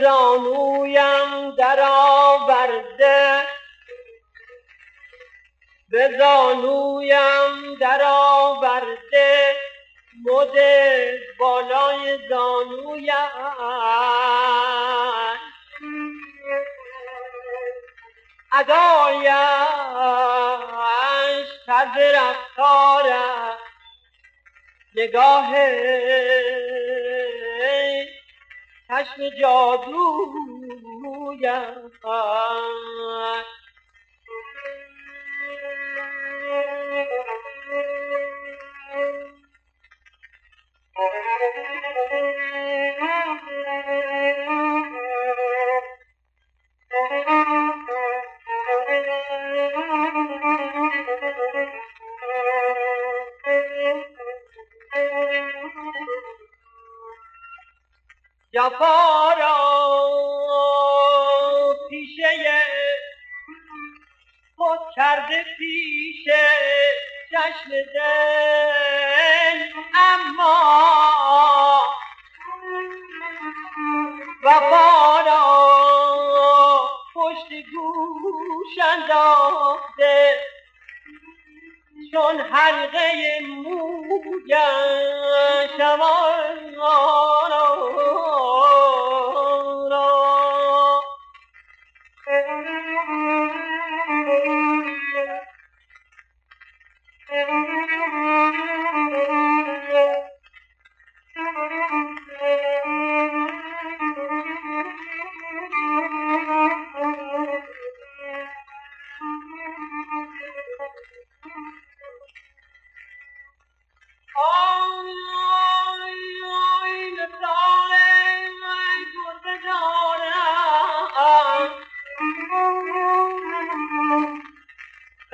زانویم در آورده به زانویم در آورده مد بالای زانویم. ادایش طرز رفتارم. نگاه چشم جادویم جفا را پیشه خود کرده پیش چشم دل. اما وفا پشت گوش انداخته چون حلقه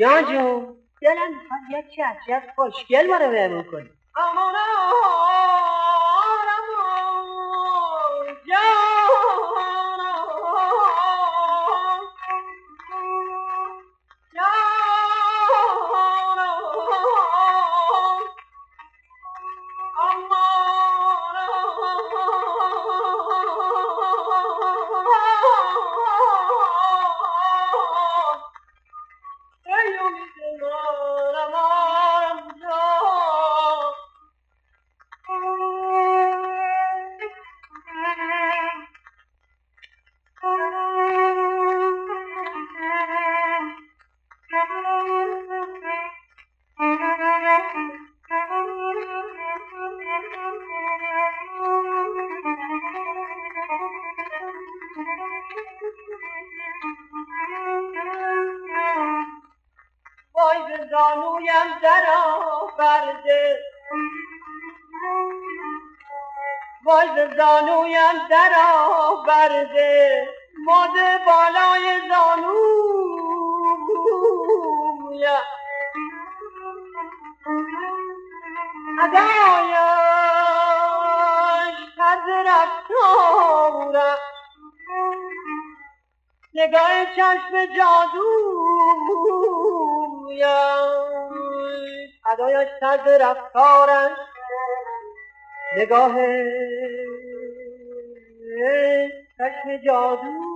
جان جون. دلم می‌خواد یک چه از خوشگل ما رو بهمون کنی زانویم در آورده. وای زانویم در آورده. ماده بالای زانویم ادایش طرز رفتارم نگاه چشم جادویم ادایش طرز رفتارش. نگاه چشم جادویم